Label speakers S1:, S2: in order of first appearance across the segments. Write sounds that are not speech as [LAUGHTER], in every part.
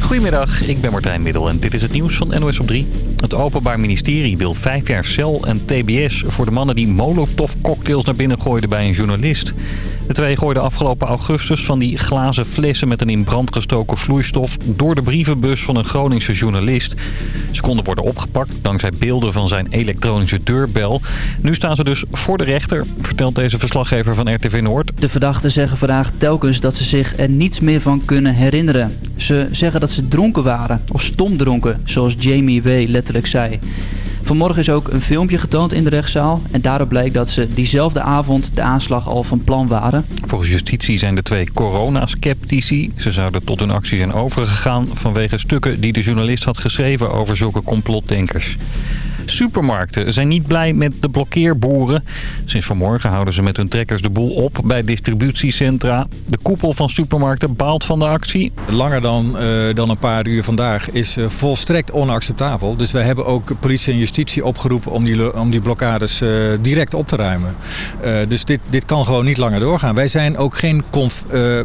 S1: Goedemiddag, ik ben Martijn Middel en dit is het nieuws van NOS op 3. Het Openbaar Ministerie wil vijf jaar cel en tbs voor de mannen die molotov-cocktails naar binnen gooiden bij een journalist. De twee gooiden afgelopen augustus van die glazen flessen met een in brand gestoken vloeistof door de brievenbus van een Groningse journalist. Ze konden worden opgepakt dankzij beelden van zijn elektronische deurbel. Nu staan ze dus voor de rechter, vertelt deze verslaggever van RTV Noord.
S2: De verdachten zeggen vandaag telkens dat ze zich er niets meer van kunnen herinneren. Ze zeggen dat ze dronken waren, of stomdronken, zoals Jamie W. letterlijk zei. Vanmorgen is ook een filmpje getoond in de rechtszaal. En daarop blijkt dat ze diezelfde avond de aanslag al van plan waren.
S1: Volgens justitie zijn de twee coronaskeptici. Ze zouden tot hun actie zijn overgegaan vanwege stukken die de journalist had geschreven over zulke complotdenkers. Supermarkten zijn niet blij met de blokkeerboeren. Sinds vanmorgen houden ze met hun trekkers de boel op bij distributiecentra. De koepel van supermarkten baalt van de actie.
S3: Langer dan, eh, dan een paar uur vandaag is uh, volstrekt onacceptabel. Dus wij hebben ook politie en justitie opgeroepen om die, om die blokkades uh, direct op te ruimen. dus dit, dit kan gewoon niet langer doorgaan. Wij zijn ook geen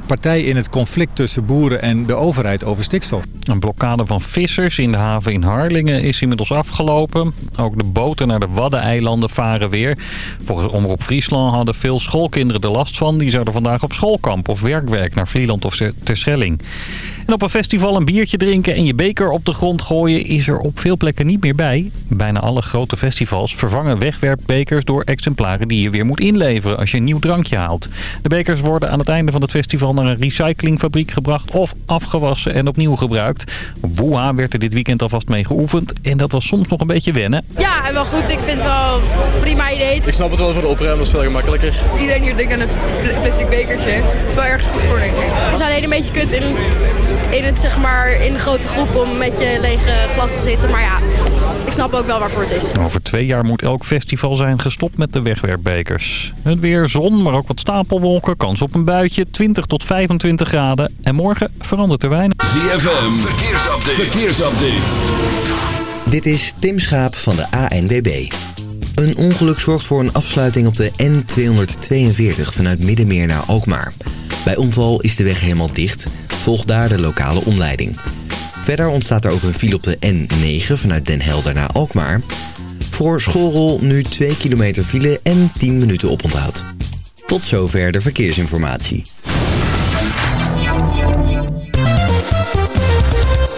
S3: partij in het conflict tussen boeren en de overheid over stikstof.
S1: Een blokkade van vissers in de haven in Harlingen is inmiddels afgelopen. Ook de boten naar de Waddeneilanden varen weer. Volgens Omroep Friesland hadden veel schoolkinderen er last van. Die zouden vandaag op schoolkamp of werkwerk naar Vlieland of Terschelling. En op een festival een biertje drinken en je beker op de grond gooien is er op veel plekken niet meer bij. Bijna alle grote festivals vervangen wegwerpbekers door exemplaren die je weer moet inleveren als je een nieuw drankje haalt. De bekers worden aan het einde van het festival naar een recyclingfabriek gebracht of afgewassen en opnieuw gebruikt. Op Woeha werd er dit weekend alvast mee geoefend en dat was soms nog een beetje wennen.
S4: Ja, wel goed. Ik vind het wel een prima idee.
S5: Ik snap het wel voor de opruimen, dat is veel gemakkelijker.
S4: Iedereen hier denkt aan een plastic bekertje. Het is wel ergens goed voor, denk ik. Het is alleen een beetje kut in in, het, zeg maar, in een grote groep om met je lege glas te zitten. Maar ja, ik snap ook wel waarvoor het is.
S1: Over twee jaar moet elk festival zijn gestopt met de wegwerpbekers. Het weer zon, maar ook wat stapelwolken. Kans op een buitje, 20 tot 25 graden. En morgen verandert er weinig.
S6: ZFM, verkeersupdate. verkeersupdate.
S7: Dit is Tim Schaap van de ANWB. Een ongeluk zorgt voor een afsluiting op de N242 vanuit Middenmeer naar Alkmaar. Bij omval is de weg helemaal dicht. Volg daar de lokale omleiding. Verder ontstaat er ook een file op de N9 vanuit Den Helder naar Alkmaar. Voor schoolrol nu 2 kilometer file en 10 minuten oponthoud. Tot zover de verkeersinformatie.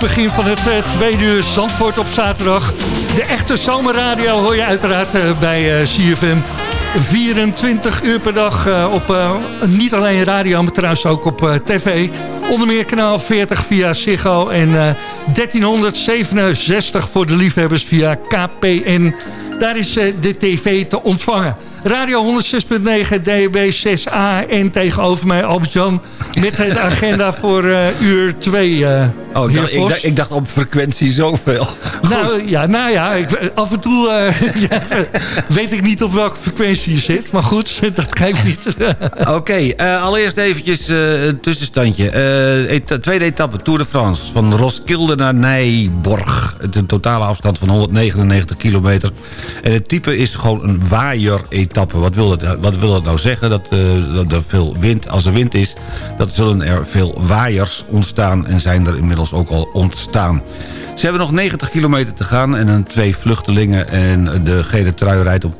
S8: Begin van het uh, tweede uur Zandvoort op zaterdag. De echte zomerradio hoor je uiteraard uh, bij uh, CFM. 24 uur per dag op niet alleen radio, maar trouwens ook op tv. Onder meer kanaal 40 via Ziggo en 1367 voor de liefhebbers via KPN. Daar is de tv te ontvangen. Radio 106.9, DB 6A en tegenover mij Albert-Jan met de agenda voor uh, uur 2. Uh,
S9: oh, ik dacht, ik, dacht, ik dacht, op frequentie zoveel.
S8: Nou ja, nou ja ik, af en toe uh, [LAUGHS] ja, weet ik niet op welke frequentie je zit. Maar goed, [LAUGHS] dat geeft niet. [LAUGHS]
S9: Oké, okay, allereerst eventjes een tussenstandje. Et tweede etappe Tour de France van Roskilde naar Nijborg. Een totale afstand van 199 kilometer. En het type is gewoon een waaier-etappe. Wat wil dat, wat wil dat nou zeggen? Dat, dat er veel wind, als er wind is dat zullen er veel waaiers ontstaan en zijn er inmiddels ook al ontstaan. Ze hebben nog 90 kilometer te gaan en een twee vluchtelingen... en de gele trui rijdt op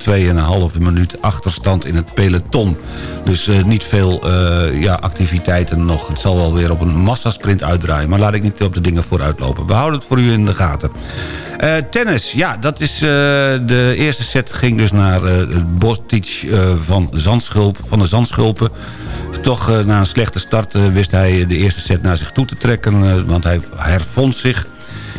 S9: 2,5 minuut achterstand in het peloton. Dus uh, niet veel uh, ja, activiteiten nog. Het zal wel weer op een massasprint uitdraaien. Maar laat ik niet op de dingen vooruit lopen. We houden het voor u in de gaten. Uh, tennis, ja, dat is de eerste set ging dus naar Bostic van, Zandschulp, van de Zandschulpen. Toch na een slechte start wist hij de eerste set naar zich toe te trekken. want hij hervond zich.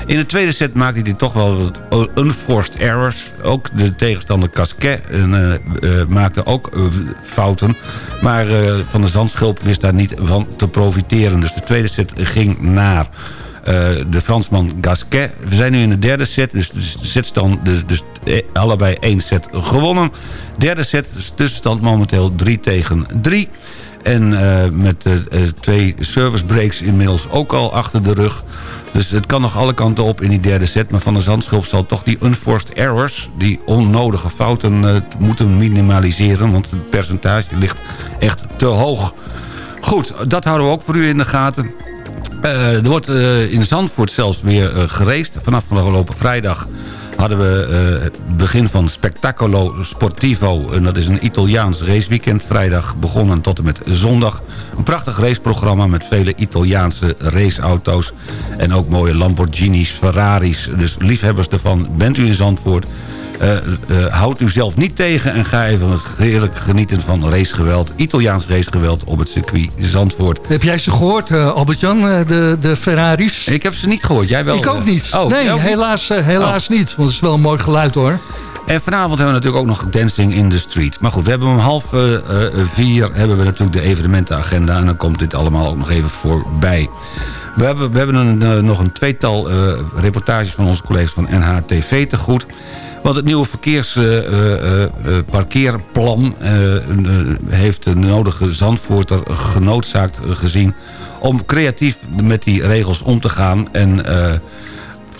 S9: In de tweede set maakte hij toch wel wat unforced errors. Ook de tegenstander Casquet uh, uh, maakte ook fouten. Maar Van de Zandschulp wist daar niet van te profiteren. Dus de tweede set ging naar... de Fransman Gasquet. We zijn nu in de derde set, dus de setstand, dus, dus allebei één set gewonnen. Derde set, dus tussenstand momenteel 3 tegen 3. En met twee service breaks inmiddels ook al achter de rug... Dus het kan nog alle kanten op in die derde set. Maar Van der Zandschulp zal toch die unforced errors... die onnodige fouten uh, moeten minimaliseren. Want het percentage ligt echt te hoog. Goed, dat houden we ook voor u in de gaten. Uh, er wordt uh, in Zandvoort zelfs weer uh, gereest. Vanaf afgelopen vrijdag hadden we uh, het begin van Spectacolo Sportivo. En dat is een Italiaans raceweekend. Vrijdag begonnen tot en met zondag. Een prachtig raceprogramma met vele Italiaanse raceauto's. En ook mooie Lamborghinis, Ferraris. Dus liefhebbers ervan, bent u in Zandvoort... Uh, uh, houd u zelf niet tegen en ga even heerlijk genieten van racegeweld. Italiaans racegeweld op het circuit Zandvoort.
S8: Heb jij ze gehoord, uh, Albert-Jan, de, de Ferraris?
S9: Ik heb ze niet gehoord, jij wel?
S8: Ik ook niet. Oh, nee, helaas, helaas oh. niet, want het is wel een mooi geluid hoor.
S9: En vanavond hebben we natuurlijk ook nog Dancing in the Street. Maar goed, we hebben om half uh, vier hebben we natuurlijk de evenementenagenda... en dan komt dit allemaal ook nog even voorbij. We hebben, we hebben een, uh, nog een tweetal uh, reportages van onze collega's van NHTV te goed. Want het nieuwe verkeersparkeerplan uh, heeft de nodige Zandvoorter genoodzaakt gezien... om creatief met die regels om te gaan en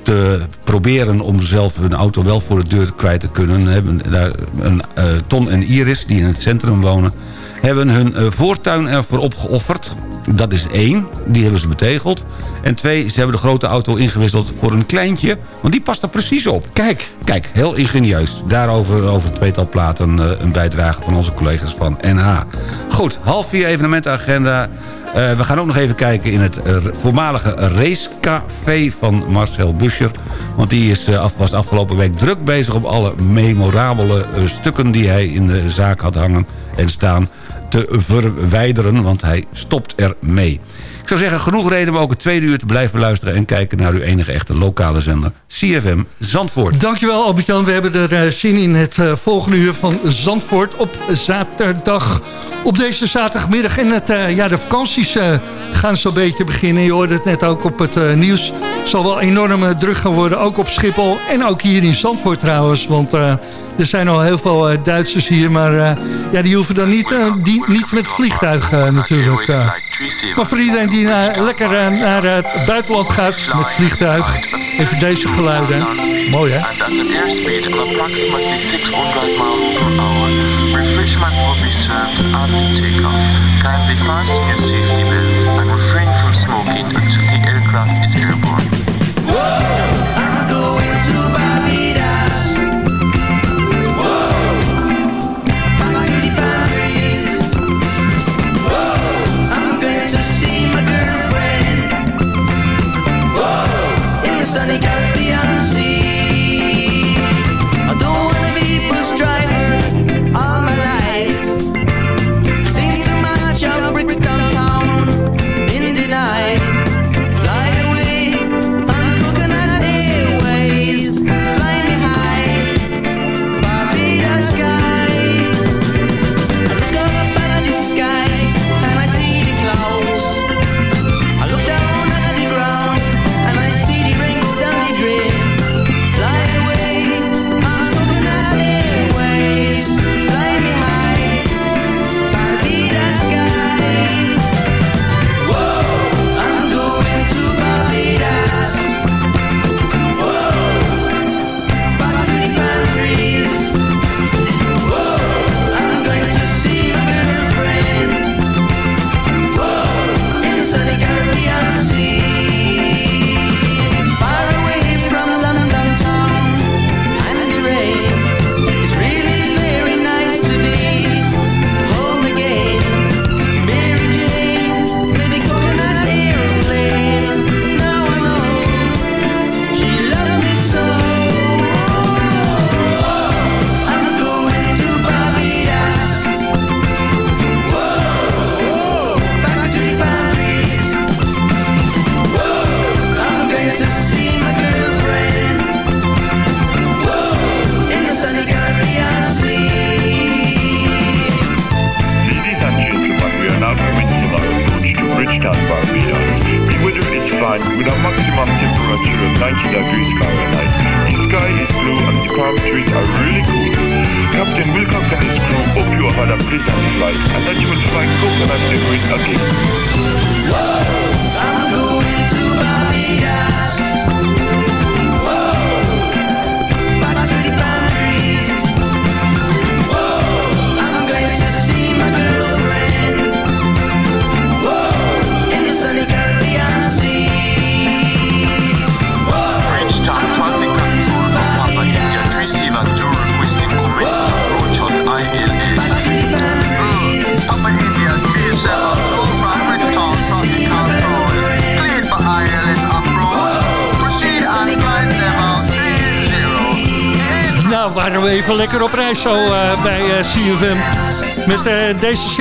S9: te proberen om zelf een auto wel voor de deur kwijt te kunnen. hebben daar een Ton en Iris, die in het centrum wonen... hebben hun uh, voortuin ervoor opgeofferd. Dat is één, die hebben ze betegeld. En twee, ze hebben de grote auto ingewisseld voor een kleintje. Want die past er precies op. Kijk, kijk, heel ingenieus. Daarover over het tweetal platen uh, een bijdrage van onze collega's van NH. Goed, half vier evenementenagenda... Uh, we gaan ook nog even kijken in het uh, voormalige racecafé van Marcel Buscher. Want die is, uh, was afgelopen week druk bezig om alle memorabele stukken die hij in de zaak had hangen en staan te verwijderen. Want hij stopt ermee. Ik zou zeggen, genoeg reden om ook het tweede uur te blijven luisteren... en kijken naar uw enige echte lokale zender, CFM Zandvoort.
S8: Dankjewel Albert-Jan. We hebben er zin in het volgende uur van Zandvoort op zaterdag op deze zaterdagmiddag. En het, uh, ja, de vakanties gaan zo'n beetje beginnen. Je hoorde het net ook op het uh, nieuws. Zal wel enorm druk gaan worden, ook op Schiphol. En ook hier in Zandvoort trouwens. Want er zijn al heel veel Duitsers hier. Maar ja, die hoeven dan niet, die, niet met vliegtuig natuurlijk. maar voor iedereen die lekker naar het buitenland gaat met vliegtuig. Even deze geluiden. Mooi hè? And at an airspeed of approximately 600 miles per hour. refreshment will be served after takeoff. Kindly fasten your safety belts and refrain from smoking until the aircraft is airborne. Whoa! I'm going to Barbados. Whoa! To the Paris. Whoa! I'm going to see my girlfriend.
S10: lekker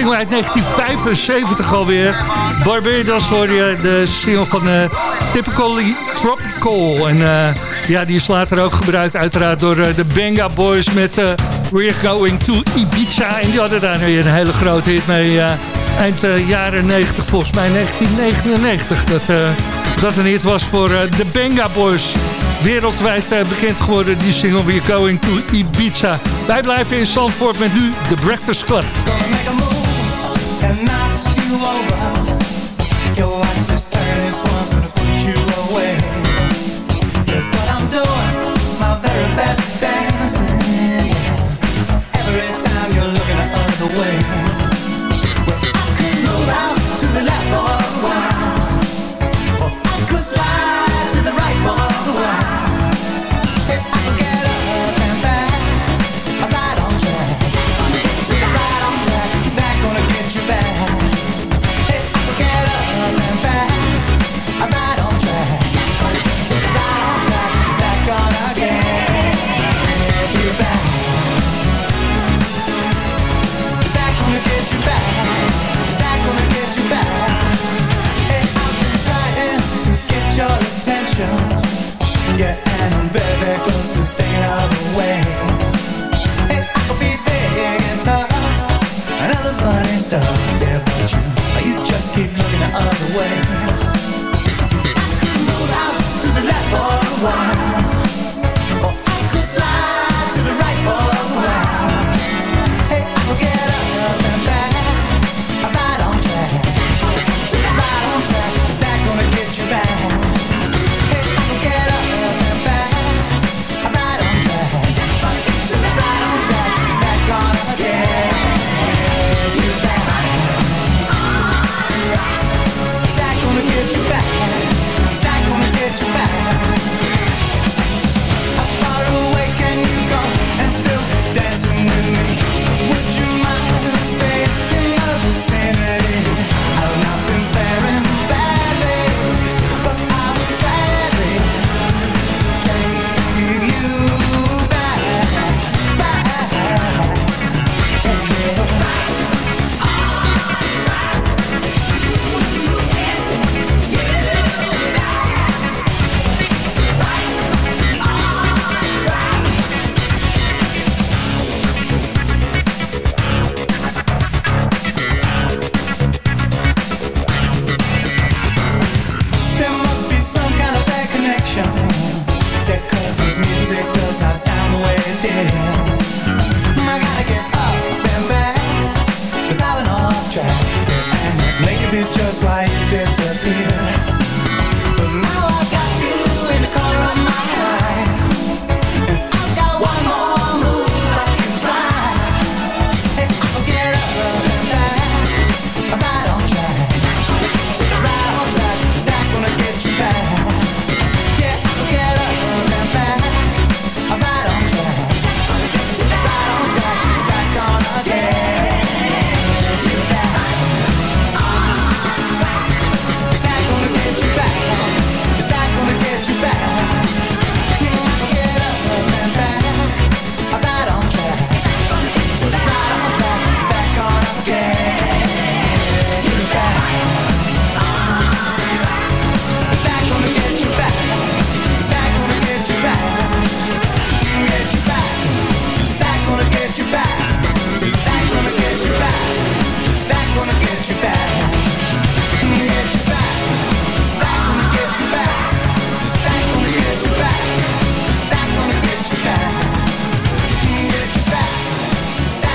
S10: single uit 1975 alweer. Barbados hoor je de single van Typically Tropical. En ja, die is later ook gebruikt uiteraard door de Benga Boys met We're Going to Ibiza. En die hadden daar weer een hele grote hit mee eind jaren 90, volgens mij 1999. Dat, dat een hit was voor de Benga Boys wereldwijd uh, bekend geworden, die single We're Going to Ibiza. Wij blijven in Zandvoort met nu The Breakfast Club. you around. Your eyes, this dirty one's. other way. I could move out to the left for a while.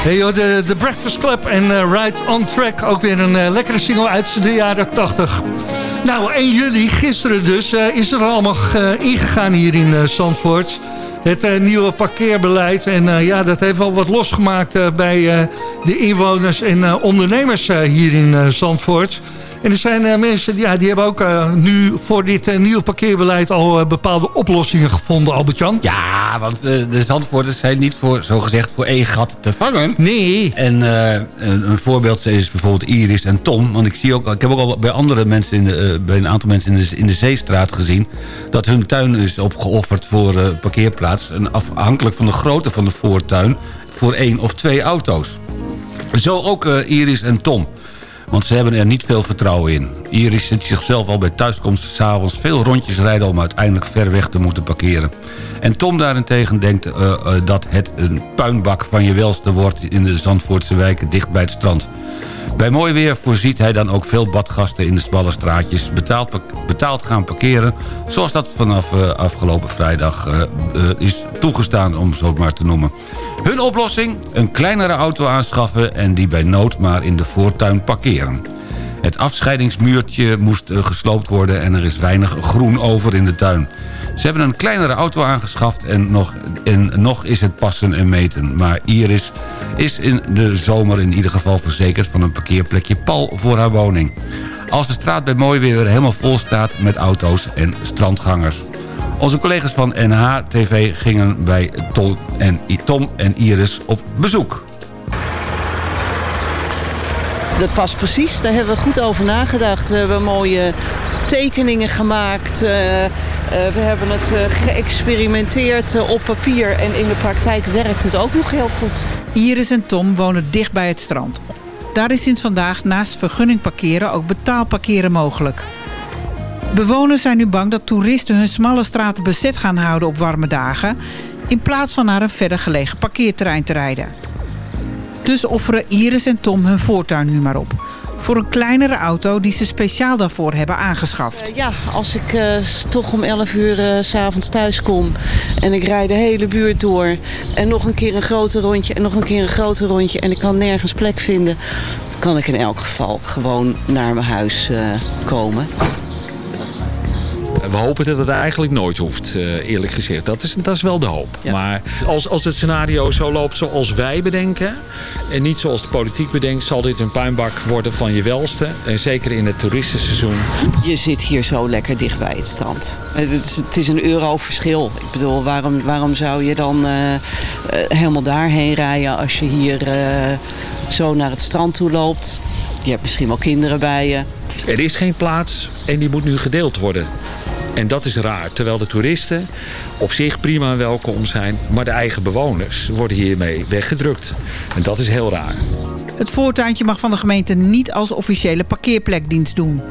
S8: Hey joh, de, Breakfast Club en uh, Ride on Track. Ook weer een uh, lekkere single uit de jaren 80. Nou, 1 juli, gisteren dus, uh, is er allemaal ingegaan hier in Zandvoort. Het nieuwe parkeerbeleid. En ja, dat heeft wel wat losgemaakt bij de inwoners en ondernemers hier in Zandvoort. En er zijn uh, mensen ja, die hebben ook uh, nu voor dit uh, nieuwe parkeerbeleid al bepaalde oplossingen gevonden, Albert-Jan.
S9: Ja, want de Zandvoorters zijn niet voor, zo gezegd, voor één gat te vangen.
S8: Nee.
S9: En een, een, voorbeeld is bijvoorbeeld Iris en Tom. Want ik, zie ook, ik heb ook al bij andere mensen, in de, bij een aantal mensen in de, in de Zeestraat gezien... dat hun tuin is opgeofferd voor parkeerplaats. En afhankelijk van de grootte van de voortuin voor één of twee auto's. Zo ook Iris en Tom. Want ze hebben er niet veel vertrouwen in. Iris zit zichzelf al bij thuiskomst s'avonds veel rondjes rijden... om uiteindelijk ver weg te moeten parkeren. En Tom daarentegen denkt uh, uh, dat het een puinbak van je welste wordt... in de Zandvoortse wijken dicht bij het strand. Bij mooi weer voorziet hij dan ook veel badgasten in de smalle straatjes... betaald, betaald gaan parkeren... zoals dat vanaf uh, afgelopen vrijdag uh, uh, is toegestaan, om zo maar te noemen. Hun oplossing? Een kleinere auto aanschaffen... en die bij nood maar in de voortuin parkeren. Het afscheidingsmuurtje moest gesloopt worden... en er is weinig groen over in de tuin. Ze hebben een kleinere auto aangeschaft en nog, en nog is het passen en meten. Maar Iris is in de zomer in ieder geval verzekerd van een parkeerplekje pal voor haar woning. Als de straat bij mooi weer helemaal vol staat met auto's en strandgangers. Onze collega's van NH-TV gingen bij Tom en, Tom en Iris op bezoek.
S11: Dat past precies, daar hebben we goed over nagedacht. We hebben mooie tekeningen gemaakt. Uh, we hebben het uh, geëxperimenteerd op papier en in de praktijk werkt het ook nog heel goed.
S12: Iris en Tom wonen dicht bij het strand. Daar is sinds vandaag naast vergunning parkeren ook betaalparkeren mogelijk. Bewoners zijn nu bang dat toeristen hun smalle straten bezet gaan houden op warme dagen... in plaats van naar een verder gelegen parkeerterrein te rijden. Dus offeren Iris en Tom hun voortuin nu maar op voor een kleinere auto die ze speciaal daarvoor hebben aangeschaft.
S11: Uh, ja, als ik uh, toch om 11 uur uh, s'avonds thuis kom en ik rijd de hele buurt door... en nog een keer een groter rondje en nog een keer een groter rondje... en ik kan nergens plek vinden, kan ik in elk geval gewoon naar mijn huis komen.
S13: We hopen dat het eigenlijk nooit hoeft, eerlijk gezegd. Dat is, dat is wel de hoop. Ja. Maar als, als het scenario zo loopt zoals wij bedenken... en niet zoals de politiek bedenkt... zal dit een puinbak worden van je welste. En zeker in het toeristenseizoen.
S11: Je zit hier zo lekker dicht bij het strand. Het is, het is een euro verschil. Ik bedoel, waarom, waarom zou je dan uh, uh, helemaal daarheen rijden... als je hier uh, zo naar het strand toe loopt? Je hebt misschien wel kinderen bij je.
S13: Er is geen plaats en die moet nu gedeeld worden. En dat is raar. Terwijl de toeristen op zich prima welkom zijn. Maar de eigen bewoners worden hiermee weggedrukt. En dat is heel raar.
S12: Het voortuintje mag van de gemeente niet als officiële parkeerplekdienst doen.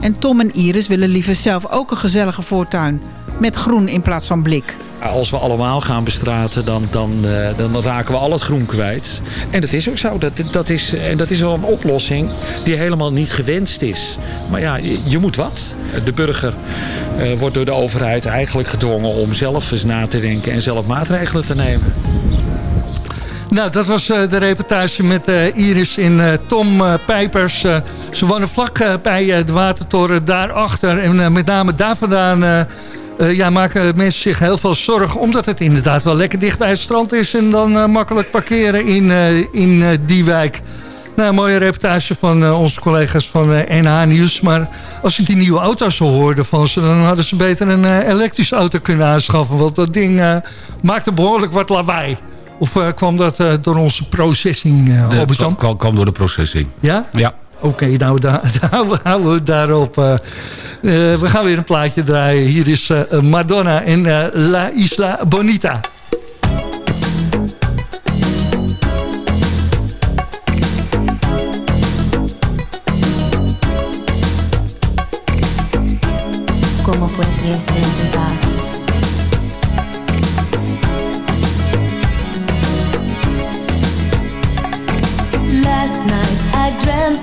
S12: En Tom en Iris willen liever zelf ook een gezellige voortuin. Met groen in plaats van blik.
S13: Als we allemaal gaan bestraten, dan, dan, uh, dan raken we al het groen kwijt. En dat is ook zo. Dat, dat, is, en dat is wel een oplossing die helemaal niet gewenst is. Maar ja, je, je moet wat. De burger uh, wordt door de overheid eigenlijk gedwongen om zelf eens na te denken en zelf maatregelen te nemen.
S8: Nou, dat was uh, de reportage met uh, Iris en uh, Tom Pijpers. ze wonen vlak bij de watertoren daarachter. En met name daar vandaan ja, maken mensen zich heel veel zorgen... omdat het inderdaad wel lekker dicht bij het strand is... en dan makkelijk parkeren in, in die wijk. Nou, een mooie reportage van onze collega's van NH Nieuws. Maar als ik die nieuwe auto's zo hoorde van ze... dan hadden ze beter een elektrische auto kunnen aanschaffen. Want dat ding maakte behoorlijk wat lawaai. Of kwam dat door onze processing, uh,
S9: kwam, kwam door de processing.
S8: Ja?
S9: Ja.
S8: Oké, nou, daar, [LAUGHS] daar houden we daarop. we gaan weer een plaatje draaien. Hier is Madonna en La Isla Bonita.
S14: Como olvidar Last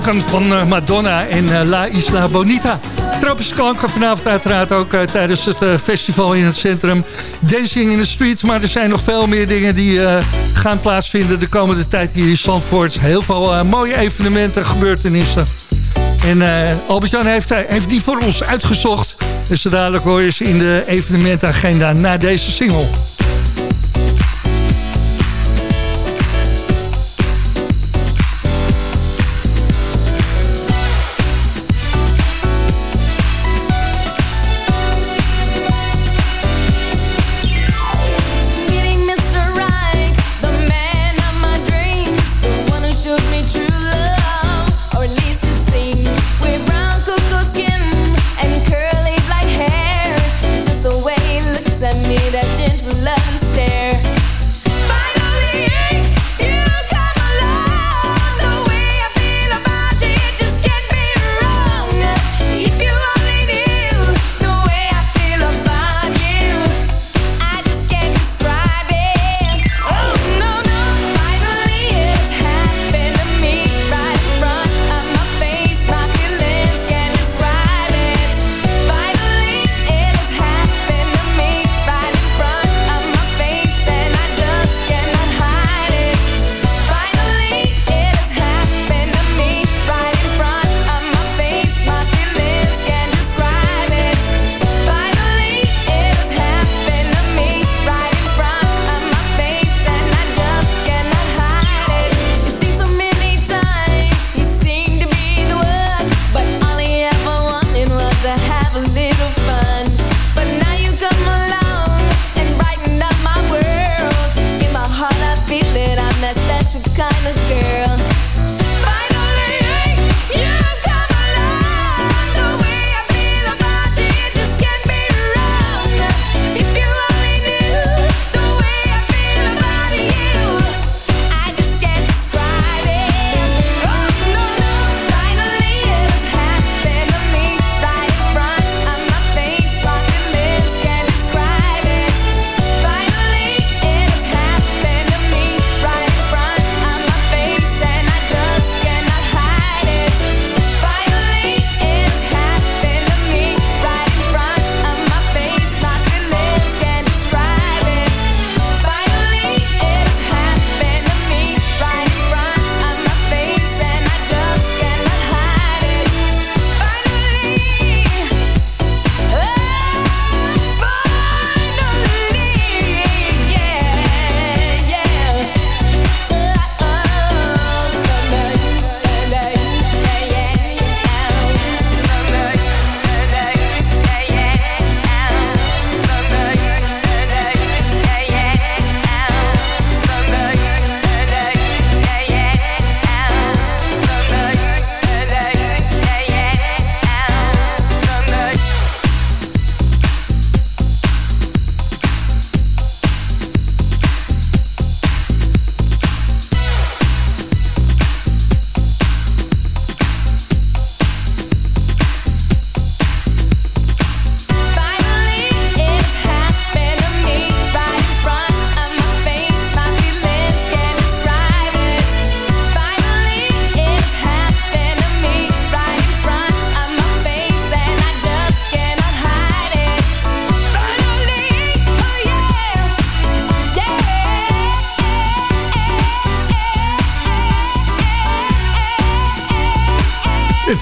S15: klanken van eh, Madonna en eh, La Isla Bonita. Tropische klanken vanavond uiteraard ook eh, tijdens het festival in het centrum. Dancing in the Streets, maar er zijn nog veel meer dingen die gaan plaatsvinden de komende tijd hier in Zandvoort. Heel veel mooie evenementen, gebeurtenissen. En eh, Albert-Jan heeft, heeft die voor ons uitgezocht. Dus dadelijk hoor je ze in de evenementagenda na deze single.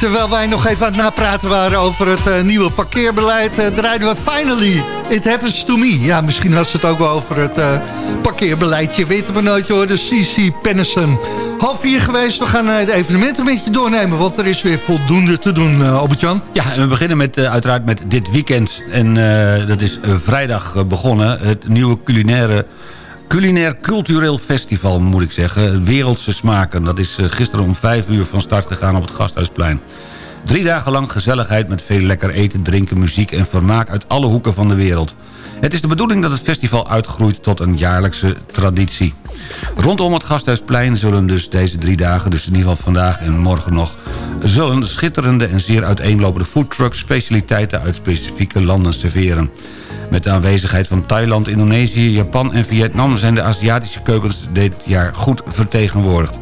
S15: Terwijl wij nog even aan het napraten waren over het eh, nieuwe parkeerbeleid... eh, draaiden we finally It Happens To Me. Ja, misschien had ze het ook wel over het eh, parkeerbeleidje. Weten we nooit hoor, de CC Pennison. Half vier geweest, we gaan de evenementen een beetje doornemen... want er is weer voldoende te doen, Albert-Jan.
S9: Ja, en we beginnen met, uiteraard met dit weekend. En dat is vrijdag begonnen. Het nieuwe culinaire... Culinair Cultureel Festival, moet ik zeggen. Wereldse Smaken. Dat is eh, gisteren om vijf uur van start gegaan op het Gasthuisplein. Drie dagen lang gezelligheid met veel lekker eten, drinken, muziek en vermaak uit alle hoeken van de wereld. Het is de bedoeling dat het festival uitgroeit tot een jaarlijkse traditie. Rondom het Gasthuisplein zullen dus deze drie dagen, dus in ieder geval vandaag en morgen nog... zullen schitterende en zeer uiteenlopende foodtrucks specialiteiten uit specifieke landen serveren. Met de aanwezigheid van Thailand, Indonesië, Japan en Vietnam... zijn de Aziatische keukens dit jaar goed vertegenwoordigd.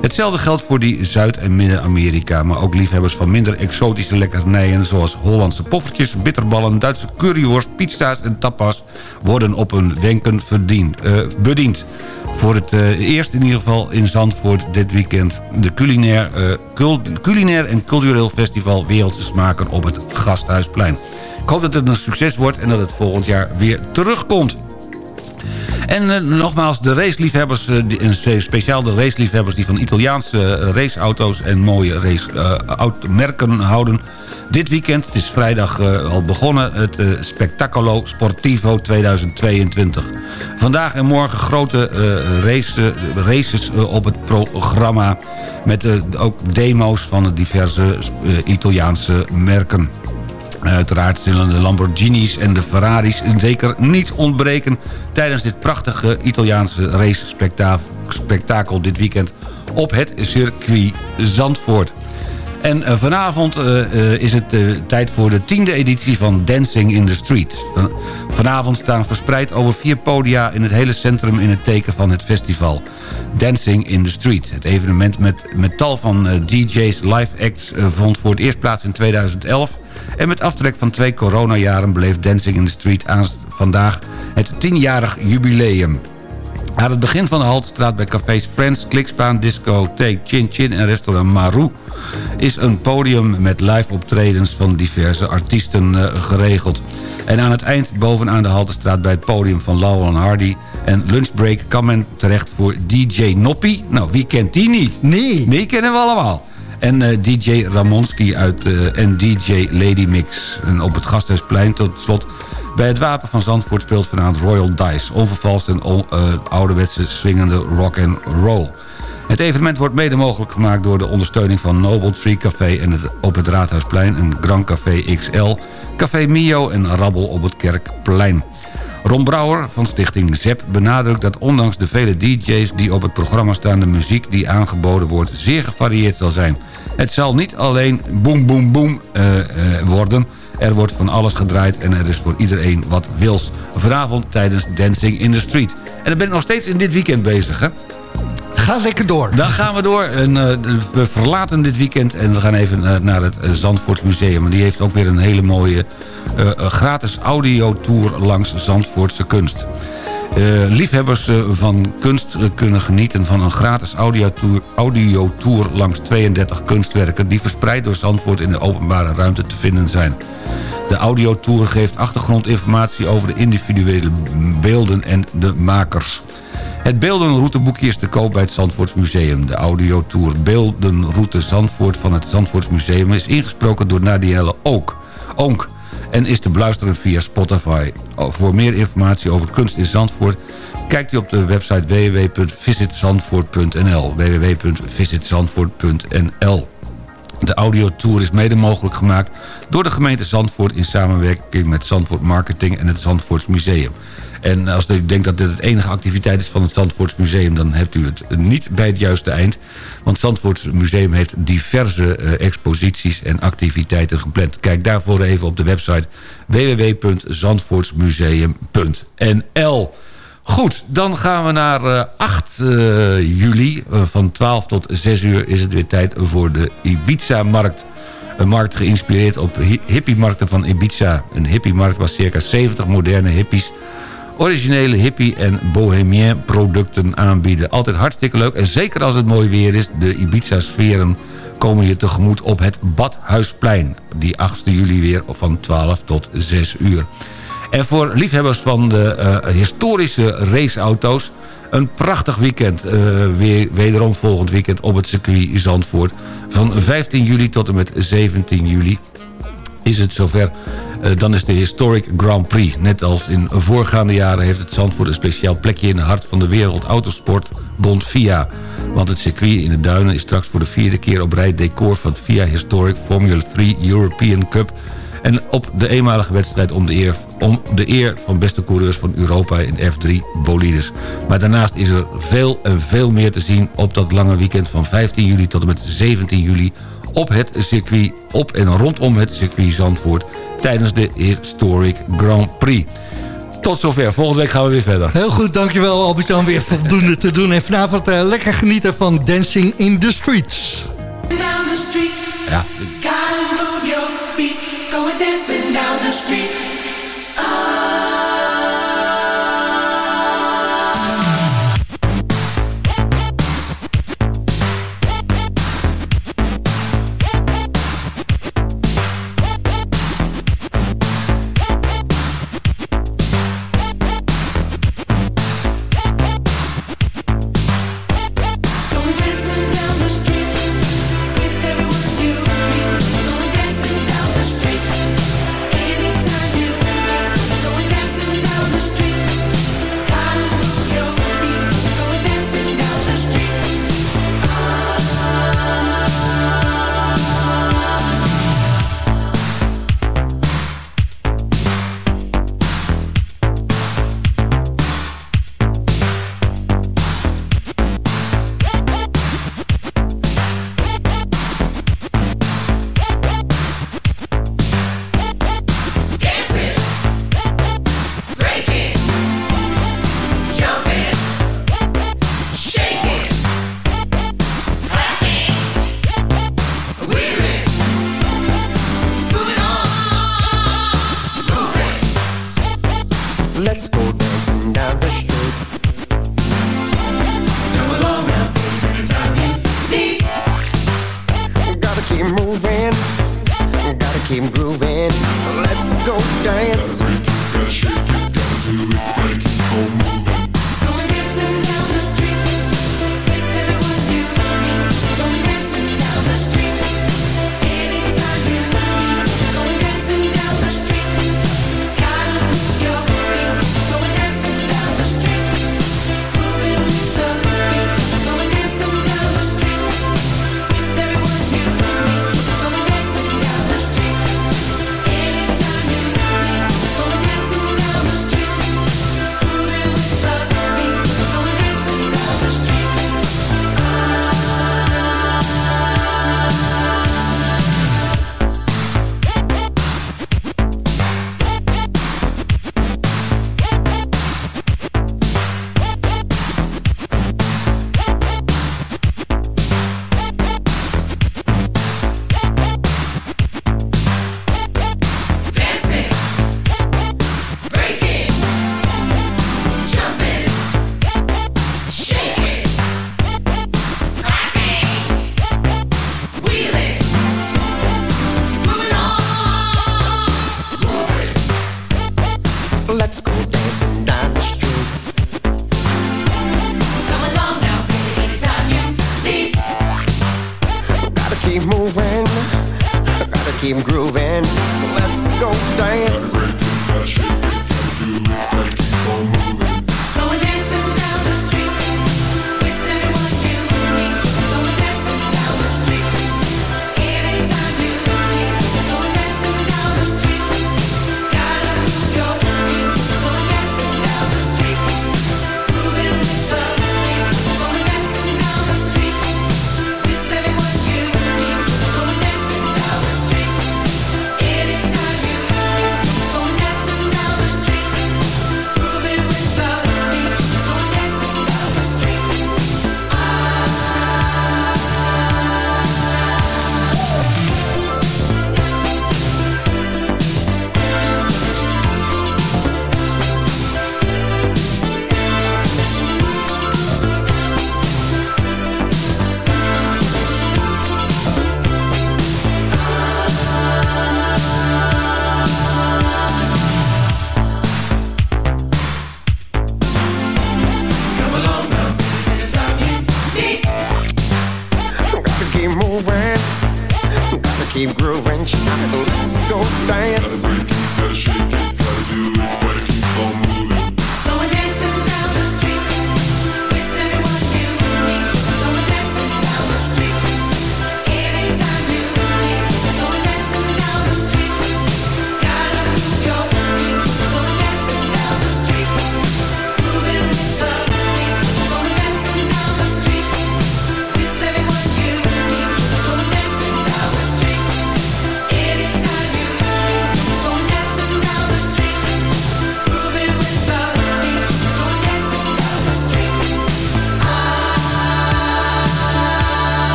S9: Hetzelfde geldt voor die Zuid- en Midden-Amerika... maar ook liefhebbers van minder exotische lekkernijen... zoals Hollandse poffertjes, bitterballen, Duitse curryworst, pizza's en tapas... worden op hun wenken verdiend, eh, bediend. Voor het eh, eerst in ieder geval in Zandvoort dit weekend... de culinair, eh, cul- culinair en cultureel festival Wereldse Smaken op het Gasthuisplein. Ik hoop dat het een succes wordt en dat het volgend jaar weer terugkomt. En eh, nogmaals, de raceliefhebbers, eh, en spe- speciaal de raceliefhebbers... die van Italiaanse eh, raceauto's en mooie racemerken houden... Dit weekend, het is vrijdag eh, al begonnen, het eh, Spectacolo Sportivo 2022. Vandaag en morgen grote eh, race, races eh, op het programma... met eh, ook demo's van de diverse eh, Italiaanse merken. Uiteraard zullen de Lamborghinis en de Ferraris zeker niet ontbreken... tijdens dit prachtige Italiaanse race-spektakel dit weekend op het circuit Zandvoort. En eh, vanavond eh, eh, is het tijd voor de tiende editie van Dancing in the Street. Van- Vanavond staan verspreid over vier podia in het hele centrum in het teken van het festival. Dancing in the Street. Het evenement met, met tal van DJ's, live acts vond voor het eerst plaats in 2011. En met aftrek van twee coronajaren bleef Dancing in the Street aan vandaag het tienjarig jubileum. Aan het begin van de Haltestraat bij cafés Friends, Klikspaan, Disco, Take, Chin Chin en restaurant Maru... is een podium met live optredens van diverse artiesten eh, geregeld. En aan het eind bovenaan de Haltestraat bij het podium van Laurel Hardy... en Lunchbreak kan men terecht voor DJ Noppie. Nou, wie kent die niet?
S8: Nee.
S9: Die kennen we allemaal. En eh, DJ Ramonski uit, eh, en DJ Lady Mix. En op het Gasthuisplein tot slot... Bij het Wapen van Zandvoort speelt vanavond Royal Dice. Onvervalst en on- ouderwetse swingende rock and roll. Het evenement wordt mede mogelijk gemaakt door de ondersteuning van Noble Tree Café... En het, op het Raadhuisplein en Grand Café XL... Café Mio en Rabbel op het Kerkplein. Ron Brouwer van stichting ZEP benadrukt dat ondanks de vele DJ's die op het programma staan... de muziek die aangeboden wordt zeer gevarieerd zal zijn. Het zal niet alleen boem boem boem eh, eh, worden... Er wordt van alles gedraaid en er is voor iedereen wat wils. Vanavond tijdens Dancing in the Street. En dan ben ik nog steeds in dit weekend bezig, hè?
S8: Ga lekker door.
S9: Dan gaan we door. En, eh, we verlaten dit weekend en we gaan even eh, naar het uh, Zandvoort Museum. Die heeft ook weer een hele mooie eh, eh, gratis audiotour langs Zandvoortse kunst. Eh, liefhebbers eh, van kunst eh, kunnen genieten van een gratis audiotour, audiotour langs 32 kunstwerken... die verspreid door Zandvoort in de openbare ruimte te vinden zijn. De audiotour geeft achtergrondinformatie over de individuele beelden en de makers. Het beeldenrouteboekje is te koop bij het Zandvoorts Museum. De audiotour Beeldenroute Zandvoort van het Zandvoorts Museum... is ingesproken door Nadielle Ook. Onk en is te beluisteren via Spotify. Oh, Voor meer informatie over kunst in Zandvoort... kijkt u op de website www.visitzandvoort.nl www.visitzandvoort.nl de audiotour is mede mogelijk gemaakt door de gemeente Zandvoort... in samenwerking met Zandvoort Marketing en het Zandvoorts Museum. En als u denkt dat dit het enige activiteit is van het Zandvoorts Museum... dan hebt u het niet bij het juiste eind. Want het Zandvoorts Museum heeft diverse eh, exposities en activiteiten gepland. Kijk daarvoor even op de website www.zandvoortsmuseum.nl Goed, dan gaan we naar eh, 8 eh, juli. Eh, van 12 tot 6 uur is het weer tijd voor de Ibiza-markt. Een markt geïnspireerd op hi- hippiemarkten van Ibiza. Een hippiemarkt waar circa 70 moderne hippies... originele hippie- en bohemien producten aanbieden. Altijd hartstikke leuk. En zeker als het mooi weer is, de Ibiza-sferen komen je tegemoet op het Badhuisplein. Die 8 juli weer van 12 tot 6 uur. En voor liefhebbers van de eh, historische raceauto's... een prachtig weekend. eh, weer, wederom volgend weekend op het circuit Zandvoort. Van 15 juli tot en met 17 juli is het zover. Eh, dan is de Historic Grand Prix. Net als in voorgaande jaren heeft het Zandvoort een speciaal plekje in het hart van de wereld Autosportbond FIA. Want het circuit in de Duinen is straks voor de vierde keer op rij decor van het FIA Historic Formula 3 European Cup. En op de eenmalige wedstrijd om de eer, om de eer van beste coureurs van Europa in F3 bolides. Maar daarnaast is er veel en veel meer te zien op dat lange weekend van 15 juli tot en met 17 juli op het circuit, op en rondom het circuit Zandvoort tijdens de Historic Grand Prix. Tot zover. Volgende week gaan we weer verder.
S8: Heel goed, dankjewel Albert-Jan. Weer voldoende te doen. En vanavond eh, lekker genieten van Dancing in the Streets.
S16: Down the street,
S9: Ja.
S16: Dancing down the street.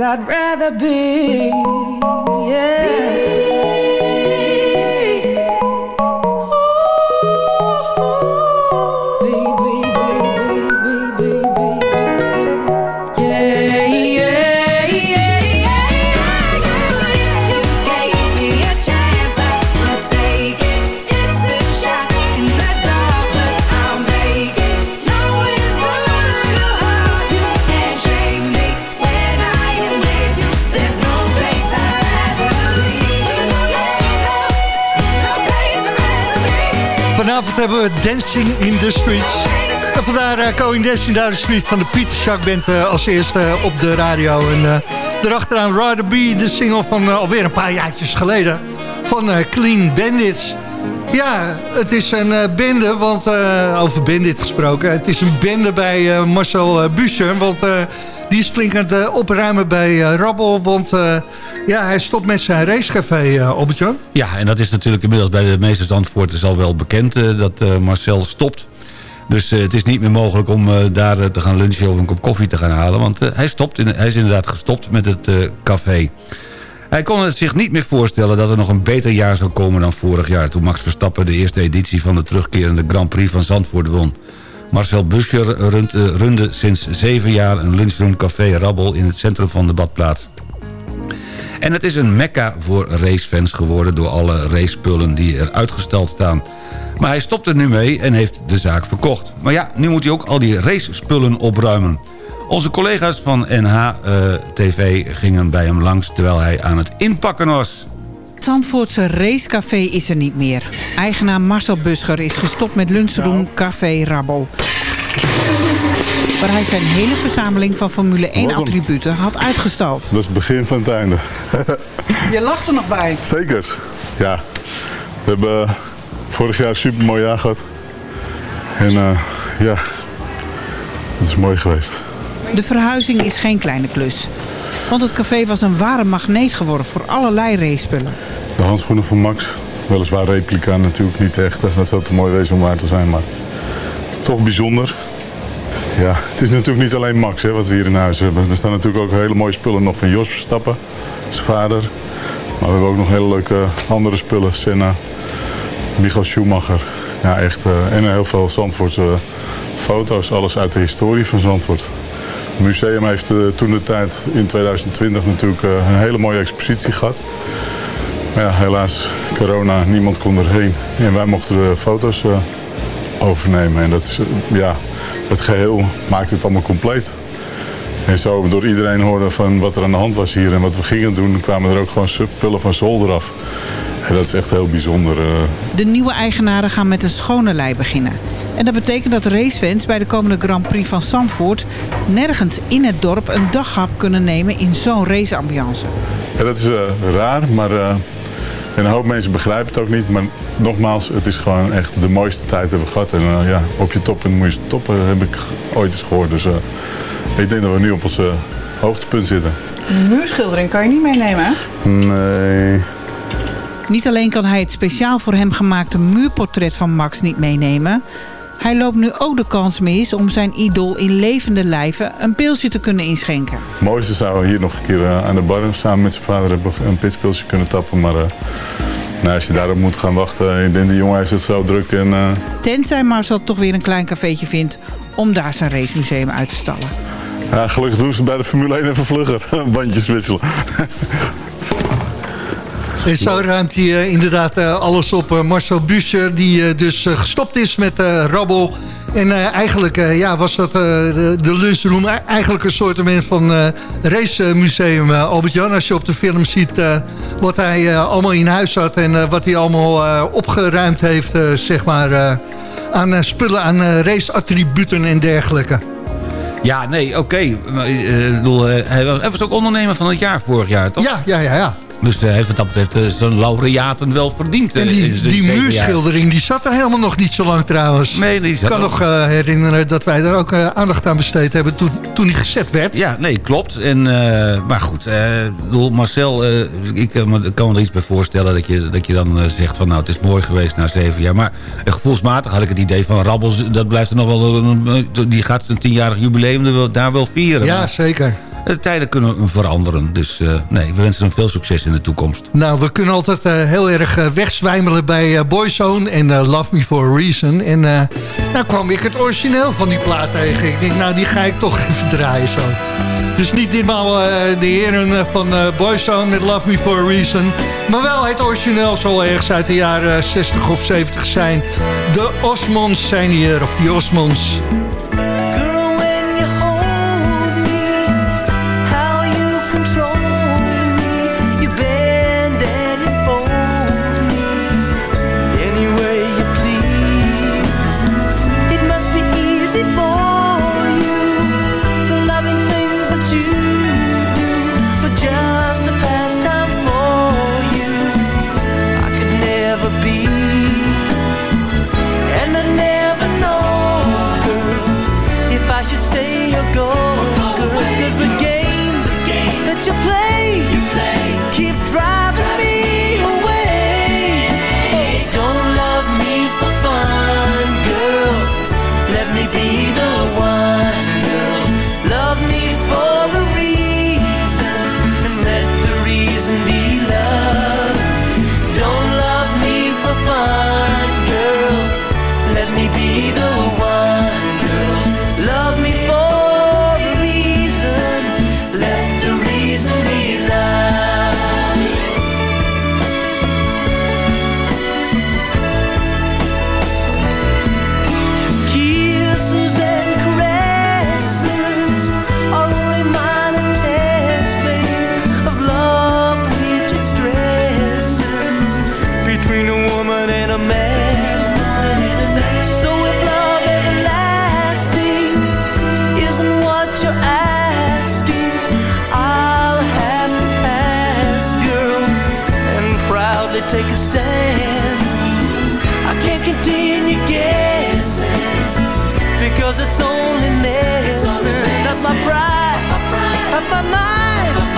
S14: I'd rather be.
S8: Dancing in the Streets. En vandaar uh, Going Dancing the Street van de Pieter Schack Band eh, als eerste eh, op de radio. En uh, erachteraan Rather Be, de single van alweer een paar jaartjes geleden. Van Clean Bandits. Ja, het is een bende, want over Bandit gesproken. Het is een bende bij Marcel Buescher, want die is flink aan het opruimen bij Rabbel. Want ja, hij stopt met zijn racecafé, uh, Albert-Jan.
S9: Ja, en dat is natuurlijk inmiddels bij de meeste Zandvoorters al wel bekend uh, dat uh, Marcel stopt. Dus het is niet meer mogelijk om daar te gaan lunchen of een kop koffie te gaan halen. Want hij, stopt in, hij is inderdaad gestopt met het café. Hij kon het zich niet meer voorstellen dat er nog een beter jaar zou komen dan vorig jaar... toen Max Verstappen de eerste editie van de terugkerende Grand Prix van Zandvoort won. Marcel Buscher runde sinds zeven jaar een lunchroom café Rabbel in het centrum van de badplaats. En het is een mekka voor racefans geworden... door alle racepullen die er uitgestald staan. Maar hij stopt er nu mee en heeft de zaak verkocht. Maar ja, nu moet hij ook al die racespullen opruimen. Onze collega's van NH-TV gingen bij hem langs... terwijl hij aan het inpakken was.
S12: Het Zandvoortse racecafé is er niet meer. Eigenaar Marcel Buscher is gestopt met lunchroom Café Rabbel waar hij zijn hele verzameling van Formule 1 attributen had uitgestald.
S17: Dat is het begin van het einde. [LAUGHS]
S12: Je lacht er nog bij.
S17: Zeker, ja. We hebben vorig jaar een super mooi jaar gehad. En eh, ja, het is mooi geweest.
S12: De verhuizing is geen kleine klus. Want het café was een ware magneet geworden voor allerlei racepullen.
S17: De handschoenen van Max, weliswaar replica natuurlijk, niet echt. Dat zou te mooi wezen om waar te zijn, maar toch bijzonder. Ja, het is natuurlijk niet alleen Max hè, wat we hier in huis hebben. Er staan natuurlijk ook hele mooie spullen nog van Jos Verstappen, zijn vader. Maar we hebben ook nog hele leuke andere spullen. Senna, Michael Schumacher. Ja, echt. eh, en heel veel Zandvoortse foto's. Alles uit de historie van Zandvoort. Het museum heeft eh, toen de tijd in 2020 natuurlijk eh, een hele mooie expositie gehad. Maar ja, helaas, corona, niemand kon erheen. En wij mochten de foto's overnemen. En dat is, ja, het geheel maakt het allemaal compleet. En zo door iedereen horen van wat er aan de hand was hier en wat we gingen doen, kwamen er ook gewoon spullen van zolder af. En dat is echt heel bijzonder. eh.
S12: De nieuwe eigenaren gaan met een schone lei beginnen. En dat betekent dat racefans bij de komende Grand Prix van Zandvoort... nergens in het dorp een daghap kunnen nemen in zo'n raceambiance.
S17: Ja, dat is eh, raar, maar eh, en een hoop mensen begrijpen het ook niet. Maar nogmaals, het is gewoon echt de mooiste tijd hebben we gehad. En eh, ja, op je top en moet je stoppen, heb ik ooit eens gehoord. Dus eh, ik denk dat we nu op ons eh, hoogtepunt zitten.
S18: Een muurschildering kan je niet meenemen, hè?
S17: Nee.
S12: Niet alleen kan hij het speciaal voor hem gemaakte muurportret van Max niet meenemen... hij loopt nu ook de kans mis om zijn idool in levende lijven een pilsje te kunnen inschenken.
S17: Het mooiste zou hier nog een keer eh, aan de bar samen met zijn vader hebben een pitspilsje kunnen tappen. Maar eh, nou, als je daarop moet gaan wachten, ik denk die jongen heeft het zo druk. En, eh,
S12: Tenzij Marcel toch weer een klein cafeetje vindt om daar zijn racemuseum uit te stallen.
S17: ja, gelukkig doen ze bij de Formule 1 even vlugger. [LAUGHS] Bandjes wisselen.
S8: En zo ruimt hij eh, inderdaad eh, alles op. eh, Marcel Buscher, die dus gestopt is met Rabbel. En eigenlijk ja, was dat de, de lunchroom e- eigenlijk een soort van racemuseum. Albert-Jan, als je op de film ziet wat hij allemaal in huis had... en wat hij allemaal opgeruimd heeft, zeg maar... aan spullen, aan raceattributen en dergelijke.
S9: Ja, nee, oké. Was, hij was ook ondernemer van het jaar vorig jaar, toch?
S8: Ja, ja, ja. ja.
S9: Dus eh, hij heeft wat dat betreft eh, zo'n laureaten wel verdiend.
S8: En
S9: eh,
S8: die,
S9: zijn
S8: die muurschildering die zat er helemaal nog niet zo lang trouwens.
S9: Nee, die
S8: Ik kan nog herinneren dat wij er ook aandacht aan besteed hebben toen, toen hij gezet werd.
S9: Ja, nee, klopt. En, maar goed, Marcel, ik kan me, er iets bij voorstellen... dat je, dat je dan zegt van nou, het is mooi geweest na zeven jaar. Maar gevoelsmatig had ik het idee van Rabbels... dat blijft er nog wel... die gaat zijn tienjarig jubileum daar wel vieren.
S8: Ja, zeker.
S9: De tijden kunnen veranderen. Dus eh, nee, we wensen hem veel succes in de toekomst.
S8: Nou, we kunnen altijd eh, heel erg eh, wegzwijmelen bij Boyzone en Love Me For A Reason. En nou kwam ik het origineel van die plaat tegen. Ik denk, nou, die ga ik toch [LAUGHS] even draaien zo. Dus niet eh, de heren van Boyzone met Love Me For A Reason. Maar wel het origineel zal ergens uit de jaren 60 of 70 zijn. De Osmonds zijn hier, of die Osmonds.
S19: Cause it's only medicine Not my pride, not my mind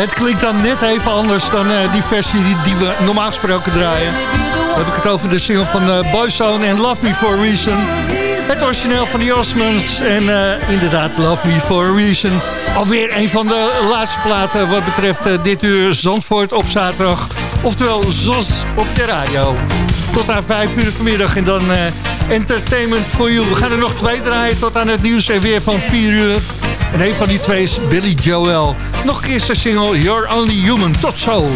S8: Het klinkt dan net even anders dan eh, die versie die, we normaal gesproken draaien. Dan heb ik het over de single van eh, Boyzone en Love Me For A Reason. Het origineel van de Osmonds en eh, inderdaad Love Me For A Reason. Alweer een van de laatste platen wat betreft dit uur Zandvoort op zaterdag. Oftewel ZOS op de radio. Tot aan vijf uur vanmiddag en dan Entertainment for You. We gaan er nog twee draaien tot aan het nieuws en weer van vier uur. En een van die twee is Billy Joel. Nog een keer zijn single You're Only Human. Tot zo.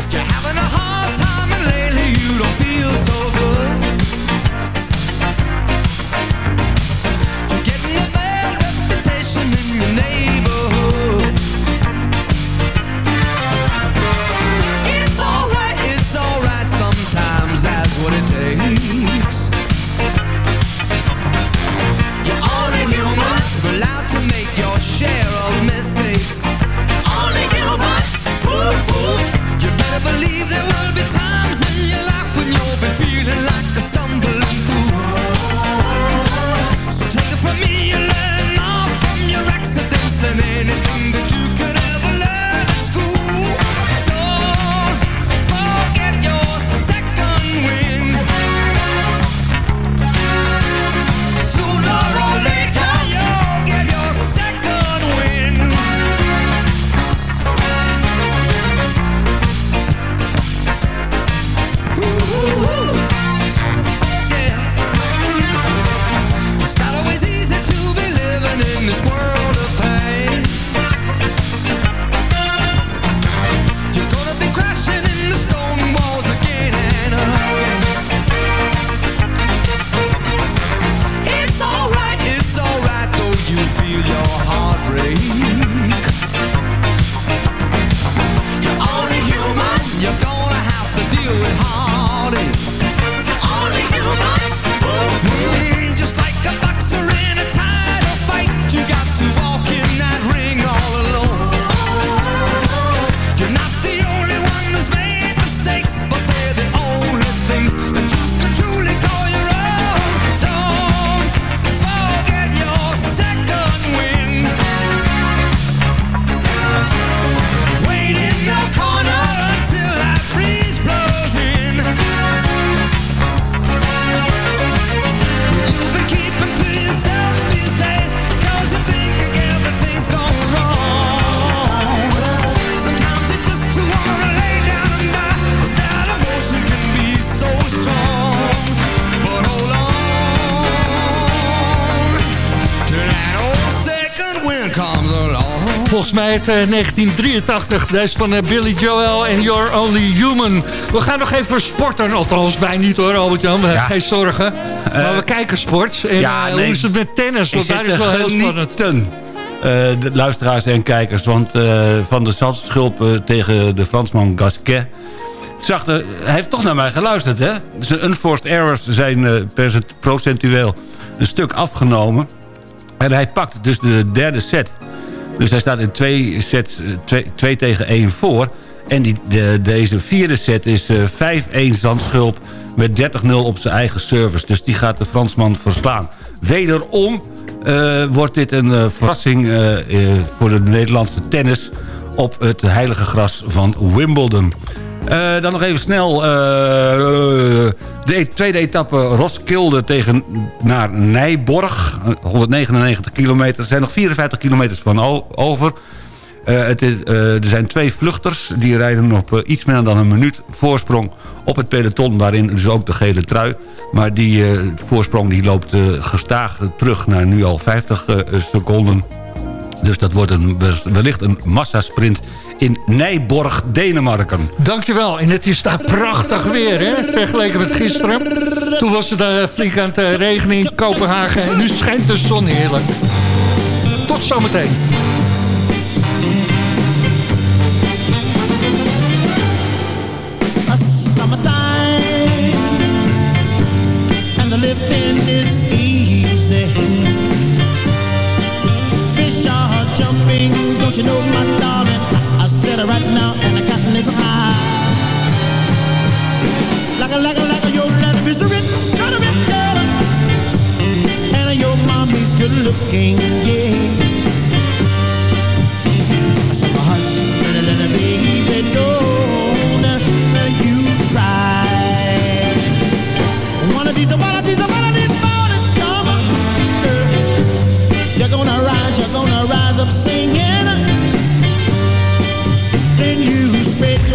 S8: Mij het eh, 1983. Deze van eh, Billy Joel en You're Only Human. We gaan nog even sporten. Althans, wij niet hoor, Albert-Jan. We hebben geen zorgen. maar we kijken sport. En
S9: ja,
S8: eh,
S9: nee.
S8: hoe is het met tennis? Want
S9: Ik
S8: daar is wel heel spannend.
S9: eh, de luisteraars en kijkers. Want eh, van de zandschulp eh, tegen de Fransman Gasquet... Zag de, hij heeft toch naar mij geluisterd, hè? Dus een unforced errors zijn eh, percent- procentueel een stuk afgenomen. En hij pakt dus de derde set. Dus hij staat in twee sets, eh, twee, twee tegen één voor. En die, de, deze vierde set is eh, 5-1 Zandschulp met 30-0 op zijn eigen service. Dus die gaat de Fransman verslaan. Wederom eh, wordt dit een eh, verrassing eh, eh, voor de Nederlandse tennis... op het heilige gras van Wimbledon. Eh, dan nog even snel. eh, de e- tweede etappe Roskilde tegen naar Nijborg. Eh, 199 kilometer. Er zijn nog 54 kilometers van over. Eh, het is, eh, er zijn twee vluchters. Die rijden op eh, iets minder dan een minuut voorsprong op het peloton. Waarin dus ook de gele trui. Maar die eh, voorsprong die loopt eh, gestaag terug naar nu al 50 eh, seconden. Dus dat wordt een, wellicht een massasprint in Nijborg, Denemarken.
S8: Dankjewel. En het is daar prachtig weer, hè? Vergeleken met gisteren. Toen was het uh, flink aan het eh, regenen in Kopenhagen. En nu schijnt de zon heerlijk. Tot zometeen.
S19: a summertime and the living is easy. Fish are jumping, don't you know, my? It right now, and the cotton is high. Like a, like a, like a, your daddy is a rich, kind of rich girl, and your mommy's good looking, yeah.